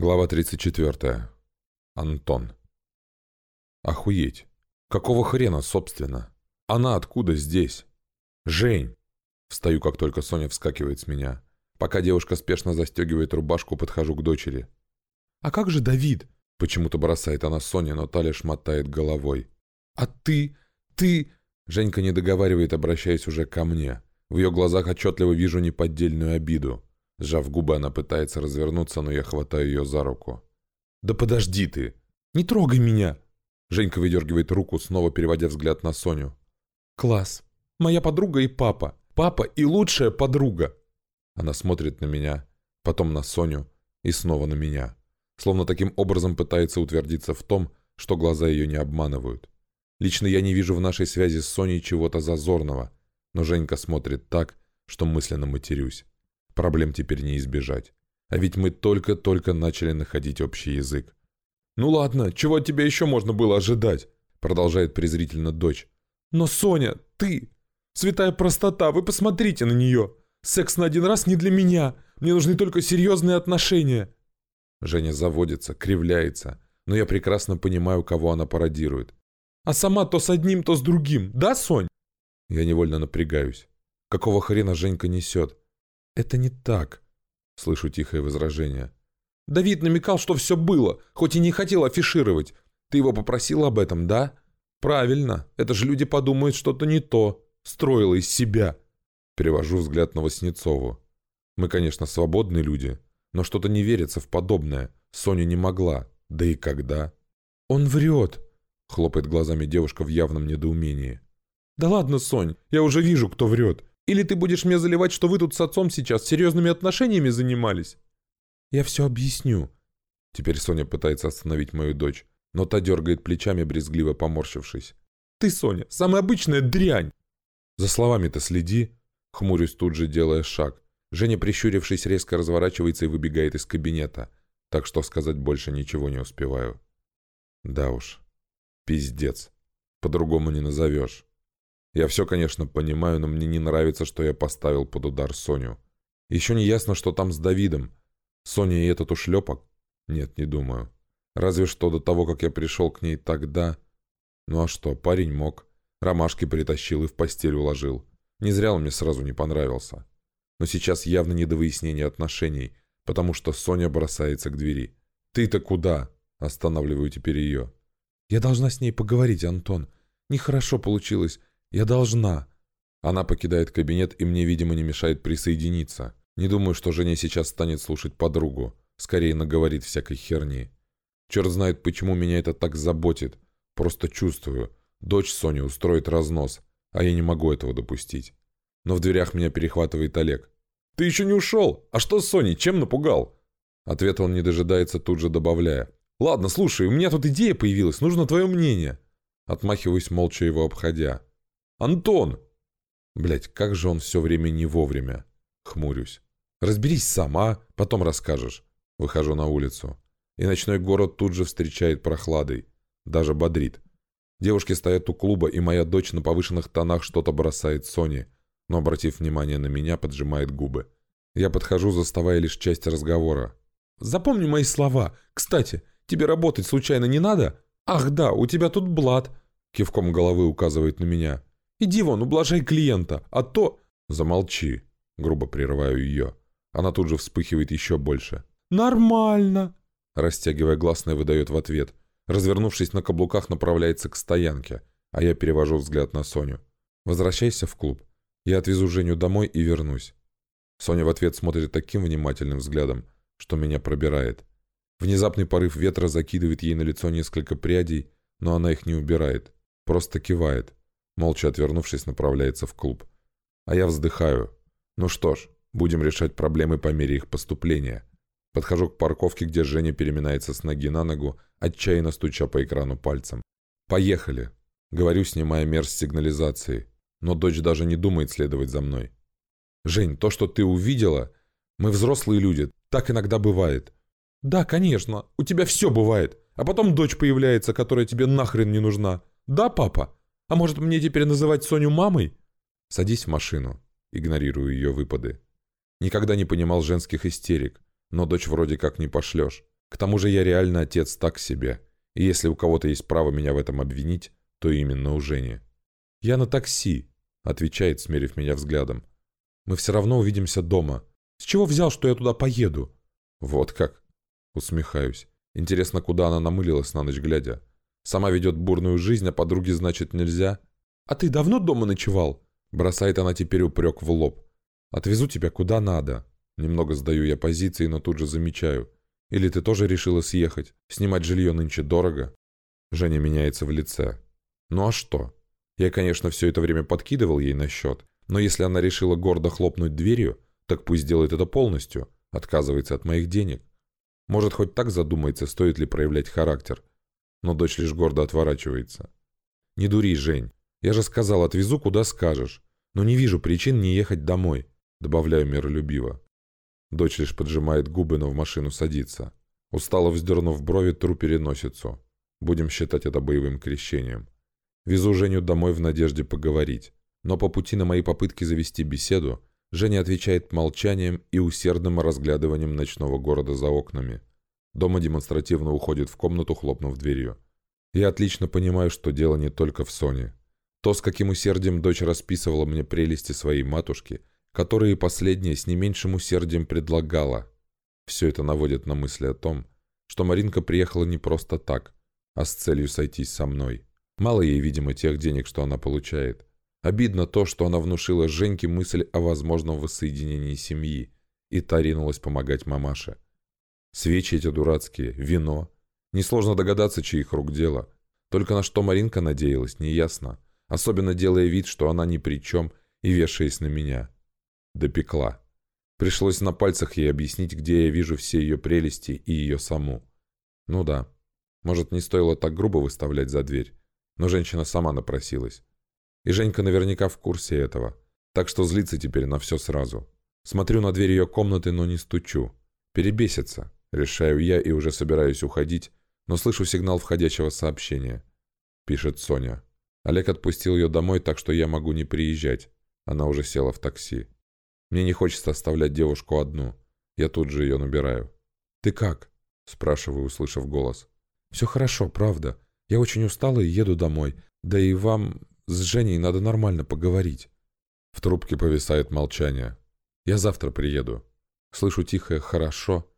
Глава 34. Антон. Охуеть. Какого хрена, собственно? Она откуда здесь? Жень. Встаю, как только Соня вскакивает с меня. Пока девушка спешно застегивает рубашку, подхожу к дочери. «А как же Давид?» Почему-то бросает она Соня, но та лишь мотает головой. «А ты? Ты?» Женька не договаривает, обращаясь уже ко мне. В ее глазах отчетливо вижу неподдельную обиду. Сжав губы, она пытается развернуться, но я хватаю ее за руку. «Да подожди ты! Не трогай меня!» Женька выдергивает руку, снова переводя взгляд на Соню. «Класс! Моя подруга и папа! Папа и лучшая подруга!» Она смотрит на меня, потом на Соню и снова на меня. Словно таким образом пытается утвердиться в том, что глаза ее не обманывают. Лично я не вижу в нашей связи с Соней чего-то зазорного, но Женька смотрит так, что мысленно матерюсь. Проблем теперь не избежать. А ведь мы только-только начали находить общий язык. «Ну ладно, чего от тебя еще можно было ожидать?» Продолжает презрительно дочь. «Но Соня, ты! Святая простота, вы посмотрите на нее! Секс на один раз не для меня! Мне нужны только серьезные отношения!» Женя заводится, кривляется, но я прекрасно понимаю, кого она пародирует. «А сама то с одним, то с другим, да, Сонь?» Я невольно напрягаюсь. Какого хрена Женька несет? «Это не так», — слышу тихое возражение. «Давид намекал, что все было, хоть и не хотел афишировать. Ты его попросил об этом, да?» «Правильно, это же люди подумают что-то не то. Строила из себя». Перевожу взгляд на Васнецову. «Мы, конечно, свободные люди, но что-то не верится в подобное. Соня не могла. Да и когда?» «Он врет», — хлопает глазами девушка в явном недоумении. «Да ладно, Сонь, я уже вижу, кто врет. Или ты будешь мне заливать, что вы тут с отцом сейчас серьезными отношениями занимались?» «Я все объясню». Теперь Соня пытается остановить мою дочь, но та дергает плечами, брезгливо поморщившись. «Ты, Соня, самая обычная дрянь!» «За словами-то следи!» Хмурюсь тут же, делая шаг. Женя, прищурившись, резко разворачивается и выбегает из кабинета, так что сказать больше ничего не успеваю. Да уж, пиздец. По-другому не назовешь. Я все, конечно, понимаю, но мне не нравится, что я поставил под удар Соню. Еще не ясно, что там с Давидом. Соня и этот ушлепок? Нет, не думаю. Разве что до того, как я пришел к ней тогда... Ну а что, парень мог. Ромашки притащил и в постель уложил. Не зря он мне сразу не понравился. Но сейчас явно не до выяснения отношений, потому что Соня бросается к двери. «Ты-то куда?» Останавливаю теперь ее. «Я должна с ней поговорить, Антон. Нехорошо получилось. «Я должна». Она покидает кабинет и мне, видимо, не мешает присоединиться. Не думаю, что Женя сейчас станет слушать подругу. Скорее наговорит всякой херни. Черт знает, почему меня это так заботит. Просто чувствую. Дочь Сони устроит разнос, а я не могу этого допустить. Но в дверях меня перехватывает Олег. «Ты еще не ушел? А что с Соней? Чем напугал?» Ответа он не дожидается, тут же добавляя. «Ладно, слушай, у меня тут идея появилась, нужно твое мнение». Отмахиваюсь, молча его обходя. «Антон!» Блять, как же он все время не вовремя. Хмурюсь. «Разберись сама, потом расскажешь». Выхожу на улицу. И ночной город тут же встречает прохладой. Даже бодрит. Девушки стоят у клуба, и моя дочь на повышенных тонах что-то бросает Соне, но, обратив внимание на меня, поджимает губы. Я подхожу, заставая лишь часть разговора. «Запомни мои слова. Кстати, тебе работать случайно не надо? Ах да, у тебя тут блат!» Кивком головы указывает на меня. Иди вон, ублажай клиента, а то...» «Замолчи», — грубо прерываю ее. Она тут же вспыхивает еще больше. «Нормально», — растягивая гласное, выдает в ответ. Развернувшись на каблуках, направляется к стоянке, а я перевожу взгляд на Соню. «Возвращайся в клуб. Я отвезу Женю домой и вернусь». Соня в ответ смотрит таким внимательным взглядом, что меня пробирает. Внезапный порыв ветра закидывает ей на лицо несколько прядей, но она их не убирает, просто кивает молча отвернувшись, направляется в клуб. А я вздыхаю. Ну что ж, будем решать проблемы по мере их поступления. Подхожу к парковке, где Женя переминается с ноги на ногу, отчаянно стуча по экрану пальцем. «Поехали!» Говорю, снимая мерз сигнализации. Но дочь даже не думает следовать за мной. «Жень, то, что ты увидела... Мы взрослые люди, так иногда бывает». «Да, конечно, у тебя все бывает. А потом дочь появляется, которая тебе нахрен не нужна. Да, папа?» А может, мне теперь называть Соню мамой? Садись в машину. Игнорирую ее выпады. Никогда не понимал женских истерик, но дочь вроде как не пошлешь. К тому же я реально отец так себе, и если у кого-то есть право меня в этом обвинить, то именно у Жени. «Я на такси», — отвечает, смерив меня взглядом. «Мы все равно увидимся дома. С чего взял, что я туда поеду?» «Вот как?» Усмехаюсь. Интересно, куда она намылилась на ночь глядя. Сама ведет бурную жизнь, а подруге, значит, нельзя. «А ты давно дома ночевал?» Бросает она теперь упрек в лоб. «Отвезу тебя куда надо». Немного сдаю я позиции, но тут же замечаю. «Или ты тоже решила съехать? Снимать жилье нынче дорого?» Женя меняется в лице. «Ну а что? Я, конечно, все это время подкидывал ей на счет, но если она решила гордо хлопнуть дверью, так пусть делает это полностью, отказывается от моих денег. Может, хоть так задумается, стоит ли проявлять характер. Но дочь лишь гордо отворачивается. «Не дури, Жень. Я же сказал, отвезу, куда скажешь. Но не вижу причин не ехать домой», — добавляю миролюбиво. Дочь лишь поджимает губы, но в машину садится. Устало вздернув брови, тру переносицу. Будем считать это боевым крещением. Везу Женю домой в надежде поговорить. Но по пути на мои попытки завести беседу, Женя отвечает молчанием и усердным разглядыванием ночного города за окнами. Дома демонстративно уходит в комнату, хлопнув дверью. Я отлично понимаю, что дело не только в Соне. То, с каким усердием дочь расписывала мне прелести своей матушки, которые последняя с не меньшим усердием предлагала. Все это наводит на мысли о том, что Маринка приехала не просто так, а с целью сойтись со мной. Мало ей, видимо, тех денег, что она получает. Обидно то, что она внушила Женьке мысль о возможном воссоединении семьи, и та ринулась помогать мамаше. Свечи эти дурацкие, вино. Несложно догадаться, чьих рук дело. Только на что Маринка надеялась, неясно. Особенно делая вид, что она ни при чем, и вешаясь на меня. Допекла. Пришлось на пальцах ей объяснить, где я вижу все ее прелести и ее саму. Ну да, может, не стоило так грубо выставлять за дверь, но женщина сама напросилась. И Женька наверняка в курсе этого. Так что злится теперь на все сразу. Смотрю на дверь ее комнаты, но не стучу. Перебесится. Решаю я и уже собираюсь уходить, но слышу сигнал входящего сообщения. Пишет Соня. Олег отпустил ее домой, так что я могу не приезжать. Она уже села в такси. Мне не хочется оставлять девушку одну. Я тут же ее набираю. «Ты как?» – спрашиваю, услышав голос. «Все хорошо, правда. Я очень устала и еду домой. Да и вам с Женей надо нормально поговорить». В трубке повисает молчание. «Я завтра приеду». Слышу тихое «хорошо»,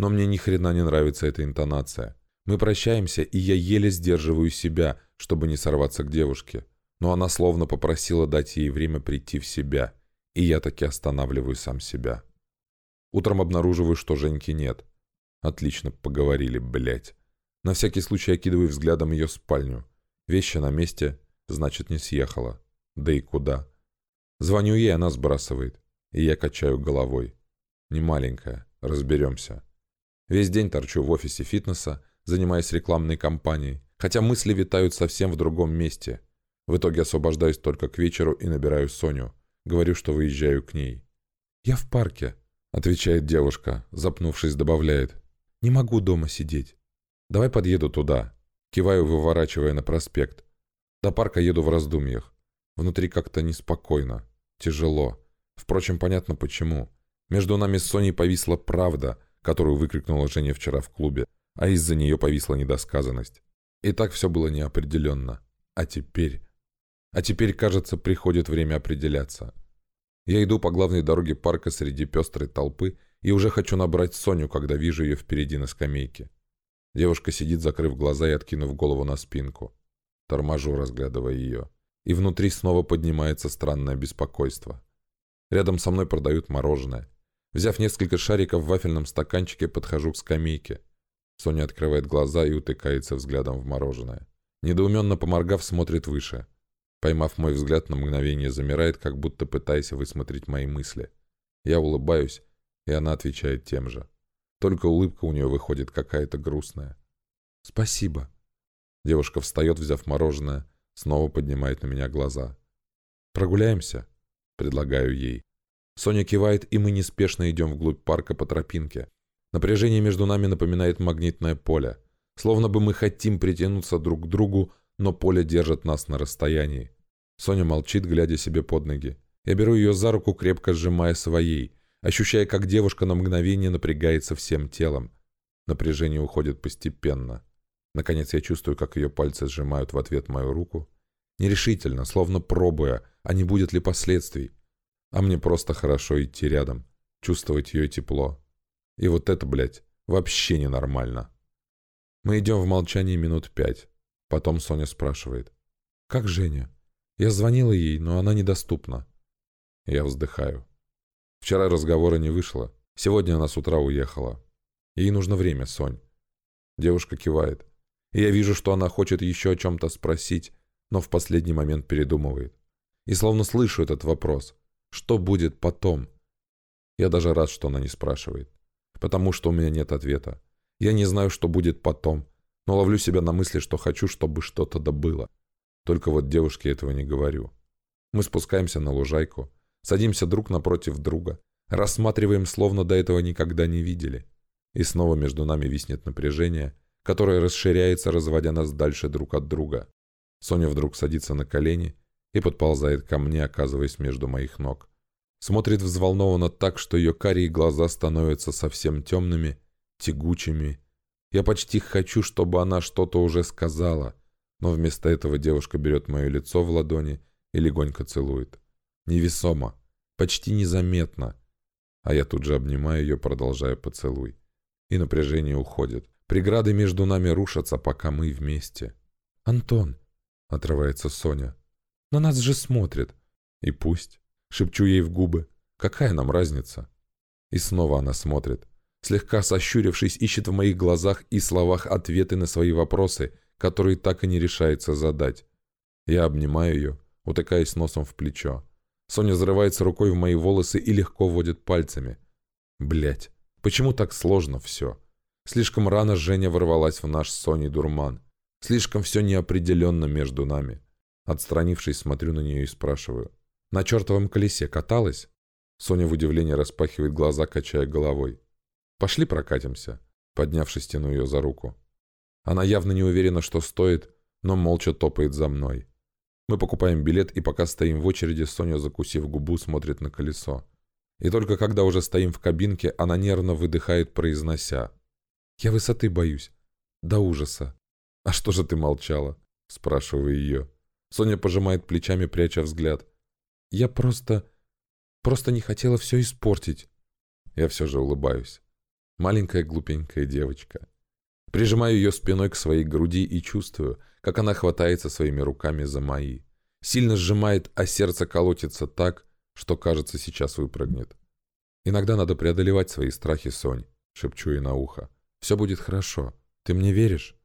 но мне ни хрена не нравится эта интонация. Мы прощаемся, и я еле сдерживаю себя, чтобы не сорваться к девушке. Но она словно попросила дать ей время прийти в себя, и я таки останавливаю сам себя. Утром обнаруживаю, что Женьки нет. Отлично поговорили, блять. На всякий случай окидываю взглядом ее спальню. Вещи на месте, значит, не съехала. Да и куда? Звоню ей, она сбрасывает. И я качаю головой. Не маленькая, разберемся. Весь день торчу в офисе фитнеса, занимаясь рекламной кампанией, хотя мысли витают совсем в другом месте. В итоге освобождаюсь только к вечеру и набираю Соню. Говорю, что выезжаю к ней. «Я в парке», — отвечает девушка, запнувшись, добавляет. «Не могу дома сидеть. Давай подъеду туда». Киваю, выворачивая на проспект. До парка еду в раздумьях. Внутри как-то неспокойно, тяжело. Впрочем, понятно почему. Между нами с Соней повисла правда — которую выкрикнула Женя вчера в клубе, а из-за нее повисла недосказанность. И так все было неопределенно. А теперь... А теперь, кажется, приходит время определяться. Я иду по главной дороге парка среди пестрой толпы и уже хочу набрать Соню, когда вижу ее впереди на скамейке. Девушка сидит, закрыв глаза и откинув голову на спинку. Торможу, разглядывая ее. И внутри снова поднимается странное беспокойство. Рядом со мной продают мороженое. Взяв несколько шариков в вафельном стаканчике, подхожу к скамейке. Соня открывает глаза и утыкается взглядом в мороженое. Недоуменно поморгав, смотрит выше. Поймав мой взгляд, на мгновение замирает, как будто пытаясь высмотреть мои мысли. Я улыбаюсь, и она отвечает тем же. Только улыбка у нее выходит какая-то грустная. «Спасибо». Девушка встает, взяв мороженое, снова поднимает на меня глаза. «Прогуляемся?» – предлагаю ей. Соня кивает, и мы неспешно идем вглубь парка по тропинке. Напряжение между нами напоминает магнитное поле. Словно бы мы хотим притянуться друг к другу, но поле держит нас на расстоянии. Соня молчит, глядя себе под ноги. Я беру ее за руку, крепко сжимая своей, ощущая, как девушка на мгновение напрягается всем телом. Напряжение уходит постепенно. Наконец я чувствую, как ее пальцы сжимают в ответ мою руку. Нерешительно, словно пробуя, а не будет ли последствий. А мне просто хорошо идти рядом, чувствовать ее тепло. И вот это, блядь, вообще ненормально. Мы идем в молчании минут пять. Потом Соня спрашивает. «Как Женя?» Я звонила ей, но она недоступна. Я вздыхаю. Вчера разговора не вышло. Сегодня она с утра уехала. Ей нужно время, Сонь. Девушка кивает. И я вижу, что она хочет еще о чем-то спросить, но в последний момент передумывает. И словно слышу этот вопрос. Что будет потом? Я даже рад, что она не спрашивает. Потому что у меня нет ответа. Я не знаю, что будет потом, но ловлю себя на мысли, что хочу, чтобы что-то добыло. Только вот девушке этого не говорю. Мы спускаемся на лужайку, садимся друг напротив друга, рассматриваем, словно до этого никогда не видели. И снова между нами виснет напряжение, которое расширяется, разводя нас дальше друг от друга. Соня вдруг садится на колени и подползает ко мне, оказываясь между моих ног. Смотрит взволнованно так, что ее карие глаза становятся совсем темными, тягучими. Я почти хочу, чтобы она что-то уже сказала, но вместо этого девушка берет мое лицо в ладони и легонько целует. Невесомо, почти незаметно. А я тут же обнимаю ее, продолжая поцелуй. И напряжение уходит. Преграды между нами рушатся, пока мы вместе. «Антон!» — отрывается Соня. «На нас же смотрят!» «И пусть!» — шепчу ей в губы. «Какая нам разница?» И снова она смотрит. Слегка сощурившись, ищет в моих глазах и словах ответы на свои вопросы, которые так и не решается задать. Я обнимаю ее, утыкаясь носом в плечо. Соня взрывается рукой в мои волосы и легко водит пальцами. Блять, почему так сложно все? Слишком рано Женя ворвалась в наш с Соней дурман. Слишком все неопределенно между нами. Отстранившись, смотрю на нее и спрашиваю. «На чертовом колесе каталась?» Соня в удивлении распахивает глаза, качая головой. «Пошли прокатимся», поднявшись, тяну ее за руку. Она явно не уверена, что стоит, но молча топает за мной. Мы покупаем билет, и пока стоим в очереди, Соня, закусив губу, смотрит на колесо. И только когда уже стоим в кабинке, она нервно выдыхает, произнося. «Я высоты боюсь. До ужаса». «А что же ты молчала?» – спрашиваю ее. Соня пожимает плечами, пряча взгляд. «Я просто... просто не хотела все испортить». Я все же улыбаюсь. Маленькая глупенькая девочка. Прижимаю ее спиной к своей груди и чувствую, как она хватается своими руками за мои. Сильно сжимает, а сердце колотится так, что, кажется, сейчас выпрыгнет. «Иногда надо преодолевать свои страхи, Сонь», — шепчу ей на ухо. «Все будет хорошо. Ты мне веришь?»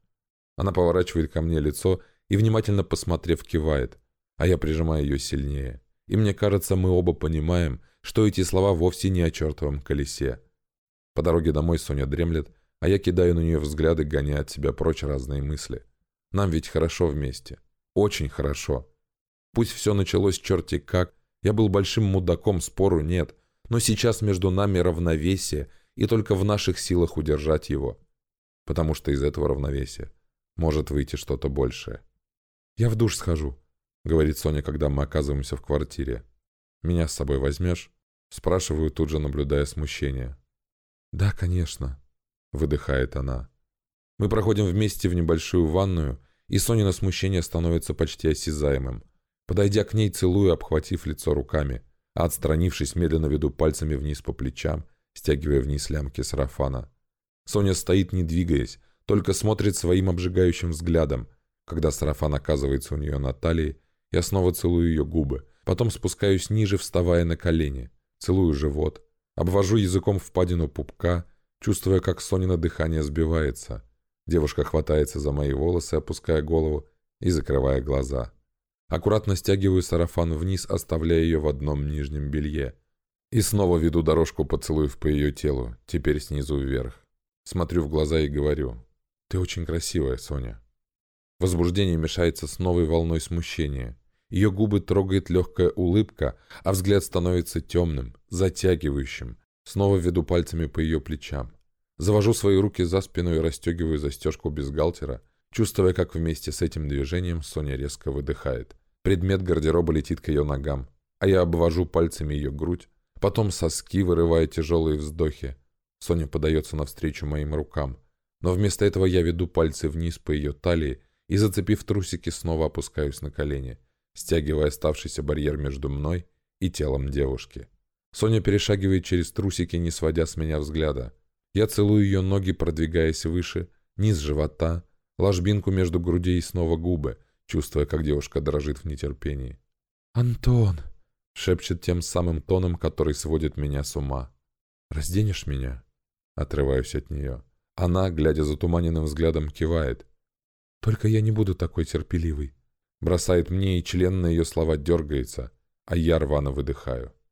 Она поворачивает ко мне лицо и, внимательно посмотрев, кивает, а я прижимаю ее сильнее. И мне кажется, мы оба понимаем, что эти слова вовсе не о чертовом колесе. По дороге домой Соня дремлет, а я кидаю на нее взгляды, гоняя от себя прочь разные мысли. Нам ведь хорошо вместе. Очень хорошо. Пусть все началось черти как, я был большим мудаком, спору нет, но сейчас между нами равновесие, и только в наших силах удержать его. Потому что из этого равновесия может выйти что-то большее. «Я в душ схожу», — говорит Соня, когда мы оказываемся в квартире. «Меня с собой возьмешь?» Спрашиваю, тут же наблюдая смущение. «Да, конечно», выдыхает она. Мы проходим вместе в небольшую ванную, и Сонина смущение становится почти осязаемым. Подойдя к ней, целую, обхватив лицо руками, а отстранившись, медленно веду пальцами вниз по плечам, стягивая вниз лямки сарафана. Соня стоит, не двигаясь, только смотрит своим обжигающим взглядом. Когда сарафан оказывается у нее на талии, я снова целую ее губы, потом спускаюсь ниже, вставая на колени, целую живот, обвожу языком впадину пупка, чувствуя, как Сонина дыхание сбивается. Девушка хватается за мои волосы, опуская голову и закрывая глаза. Аккуратно стягиваю сарафан вниз, оставляя ее в одном нижнем белье. И снова веду дорожку поцелуев по ее телу, теперь снизу вверх. Смотрю в глаза и говорю. «Ты очень красивая, Соня». Возбуждение мешается с новой волной смущения. Ее губы трогает легкая улыбка, а взгляд становится темным, затягивающим, Снова веду пальцами по ее плечам. Завожу свои руки за спину и расстегиваю застежку бюстгальтера, чувствуя, как вместе с этим движением Соня резко выдыхает. Предмет гардероба летит к ее ногам, а я обвожу пальцами ее грудь, потом соски, вырывая тяжелые вздохи. Соня подается навстречу моим рукам, Но вместо этого я веду пальцы вниз по ее талии и, зацепив трусики, снова опускаюсь на колени, стягивая оставшийся барьер между мной и телом девушки. Соня перешагивает через трусики, не сводя с меня взгляда. Я целую ее ноги, продвигаясь выше, низ живота, ложбинку между грудей и снова губы, чувствуя, как девушка дрожит в нетерпении. «Антон!» — шепчет тем самым тоном, который сводит меня с ума. «Разденешь меня?» Отрываюсь от нее. Она, глядя затуманенным взглядом, кивает. «Только я не буду такой терпеливый». Бросает мне, и член на ее слова дергается, а я рвано выдыхаю.